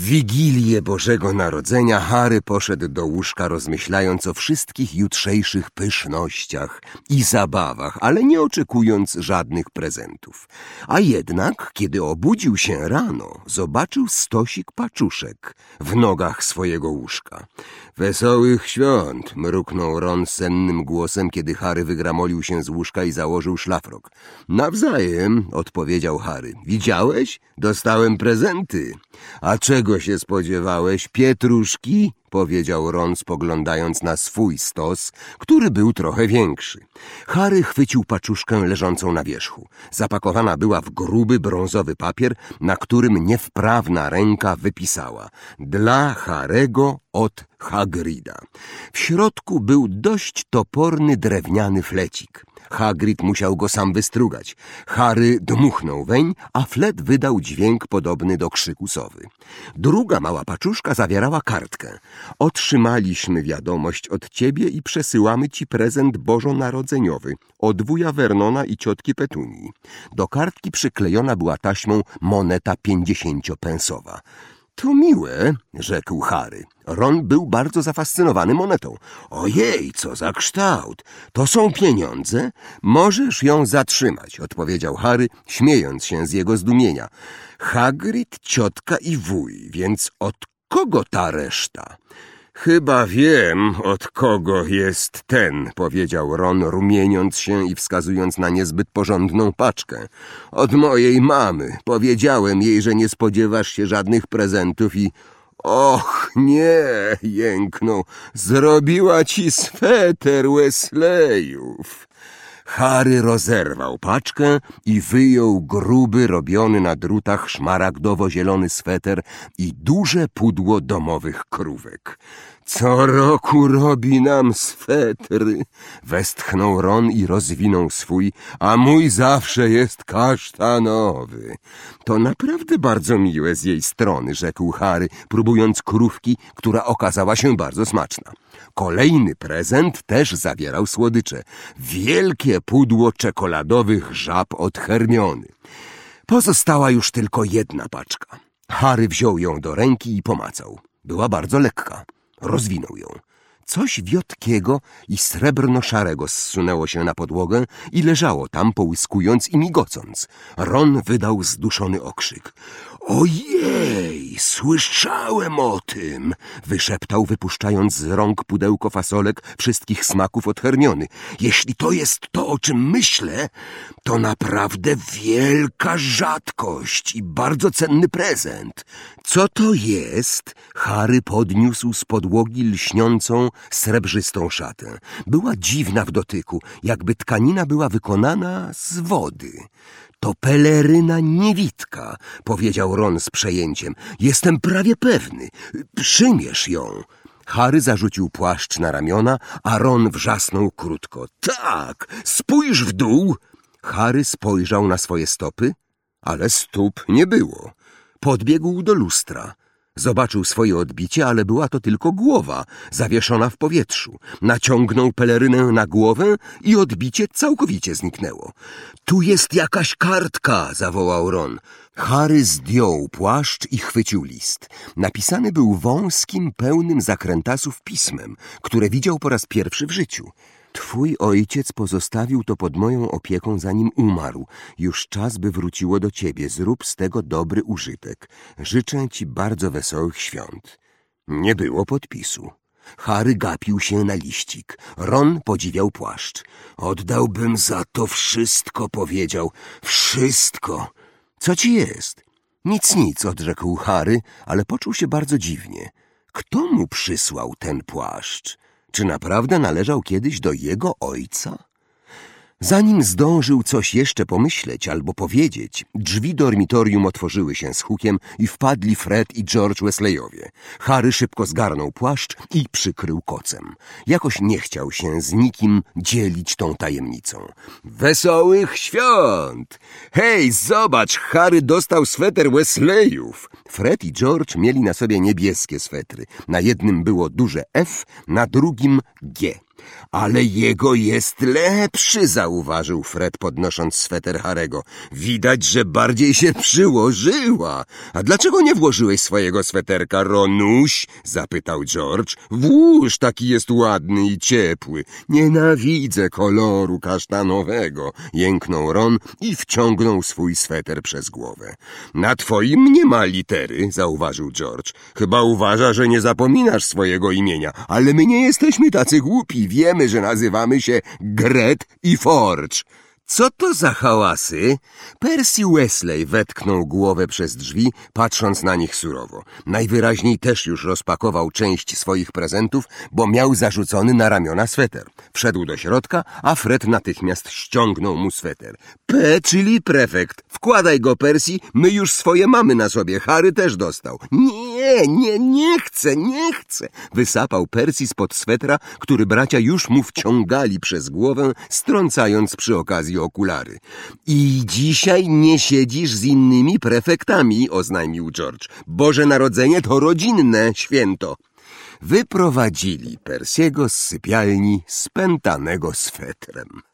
Wigilię Bożego Narodzenia Harry poszedł do łóżka rozmyślając o wszystkich jutrzejszych pysznościach i zabawach, ale nie oczekując żadnych prezentów. A jednak, kiedy obudził się rano, zobaczył stosik paczuszek w nogach swojego łóżka. Wesołych świąt! mruknął Ron sennym głosem, kiedy Harry wygramolił się z łóżka i założył szlafrok. Nawzajem, odpowiedział Harry. Widziałeś? Dostałem prezenty. A czego się spodziewałeś? Pietruszki? powiedział Ron, spoglądając na swój stos, który był trochę większy. Harry chwycił paczuszkę leżącą na wierzchu. Zapakowana była w gruby brązowy papier, na którym niewprawna ręka wypisała dla Harego od Hagrida. W środku był dość toporny drewniany flecik. Hagrid musiał go sam wystrugać. Harry dmuchnął weń, a flet wydał dźwięk podobny do krzyku sowy. Druga mała paczuszka zawierała kartkę. Otrzymaliśmy wiadomość od ciebie i przesyłamy ci prezent bożonarodzeniowy od wuja Vernona i ciotki Petunii. Do kartki przyklejona była taśmą moneta pięćdziesięciopensowa. To miłe, rzekł Harry. Ron był bardzo zafascynowany monetą. Ojej, co za kształt! To są pieniądze? Możesz ją zatrzymać, odpowiedział Harry, śmiejąc się z jego zdumienia. Hagrid, ciotka i wuj, więc od kogo ta reszta? Chyba wiem, od kogo jest ten, powiedział Ron, rumieniąc się i wskazując na niezbyt porządną paczkę. Od mojej mamy. Powiedziałem jej, że nie spodziewasz się żadnych prezentów i... Och, nie, jęknął. Zrobiła ci sweter Wesleyów. Harry rozerwał paczkę i wyjął gruby, robiony na drutach szmaragdowo-zielony sweter i duże pudło domowych krówek. Co roku robi nam swetry, westchnął Ron i rozwinął swój, a mój zawsze jest kasztanowy. To naprawdę bardzo miłe z jej strony, rzekł Harry, próbując krówki, która okazała się bardzo smaczna. Kolejny prezent też zawierał słodycze. Wielkie pudło czekoladowych żab od Hermiony. Pozostała już tylko jedna paczka. Harry wziął ją do ręki i pomacał. Była bardzo lekka. Rozwinął ją. Coś wiotkiego i srebrno-szarego zsunęło się na podłogę i leżało tam, połyskując i migocąc. Ron wydał zduszony okrzyk. Ojej, słyszałem o tym, wyszeptał, wypuszczając z rąk pudełko fasolek wszystkich smaków od Hermiony. Jeśli to jest to, o czym myślę, to naprawdę wielka rzadkość i bardzo cenny prezent. Co to jest? Harry podniósł z podłogi lśniącą, srebrzystą szatę. Była dziwna w dotyku, jakby tkanina była wykonana z wody. To peleryna niewitka, powiedział Ron z przejęciem. Jestem prawie pewny. Przymierz ją. Harry zarzucił płaszcz na ramiona, a Ron wrzasnął krótko. Tak, spójrz w dół. Harry spojrzał na swoje stopy, ale stóp nie było. Podbiegł do lustra. Zobaczył swoje odbicie, ale była to tylko głowa, zawieszona w powietrzu. Naciągnął pelerynę na głowę i odbicie całkowicie zniknęło. Tu jest jakaś kartka, zawołał Ron. Harry zdjął płaszcz i chwycił list. Napisany był wąskim, pełnym zakrętasów pismem, które widział po raz pierwszy w życiu. Twój ojciec pozostawił to pod moją opieką, zanim umarł. Już czas, by wróciło do ciebie. Zrób z tego dobry użytek. Życzę ci bardzo wesołych świąt. Nie było podpisu. Harry gapił się na liścik. Ron podziwiał płaszcz. Oddałbym za to wszystko, powiedział. Wszystko. Co ci jest? Nic, nic, odrzekł Harry, ale poczuł się bardzo dziwnie. Kto mu przysłał ten płaszcz? Czy naprawdę należał kiedyś do jego ojca? Zanim zdążył coś jeszcze pomyśleć albo powiedzieć, drzwi dormitorium otworzyły się z hukiem i wpadli Fred i George Wesleyowie. Harry szybko zgarnął płaszcz i przykrył kocem. Jakoś nie chciał się z nikim dzielić tą tajemnicą. Wesołych świąt! Hej, zobacz, Harry dostał sweter Wesleyów. Fred i George mieli na sobie niebieskie swetry. Na jednym było duże F, na drugim G. Ale jego jest lepszy, zauważył Fred, podnosząc sweter Harego. Widać, że bardziej się przyłożyła. A dlaczego nie włożyłeś swojego sweterka, Ronuś? zapytał George. Włóż, taki jest ładny i ciepły. Nienawidzę koloru kasztanowego, jęknął Ron i wciągnął swój sweter przez głowę. Na twoim nie ma litery, zauważył George. Chyba uważa, że nie zapominasz swojego imienia, ale my nie jesteśmy tacy głupi, wiemy, że nazywamy się Gret i Forge. Co to za hałasy? Percy Wesley wetknął głowę przez drzwi, patrząc na nich surowo. Najwyraźniej też już rozpakował część swoich prezentów, bo miał zarzucony na ramiona sweter. Wszedł do środka, a Fred natychmiast ściągnął mu sweter. P, czyli prefekt. Wkładaj go, Percy, my już swoje mamy na sobie. Harry też dostał. Nie, nie, nie chcę, nie chcę. Wysapał Percy spod swetra, który bracia już mu wciągali przez głowę, strącając przy okazji okulary. I dzisiaj nie siedzisz z innymi prefektami, oznajmił George. Boże Narodzenie to rodzinne święto. Wyprowadzili Persiego z sypialni spętanego swetrem.